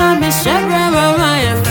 I'm a shepherd, my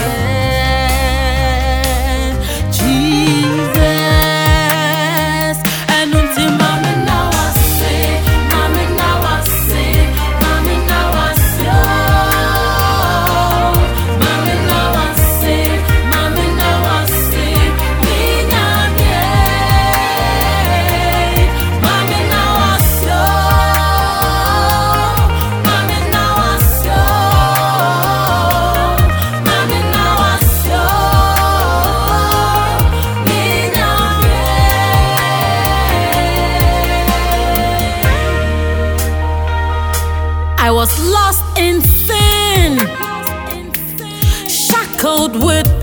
was lost in sin, shackled with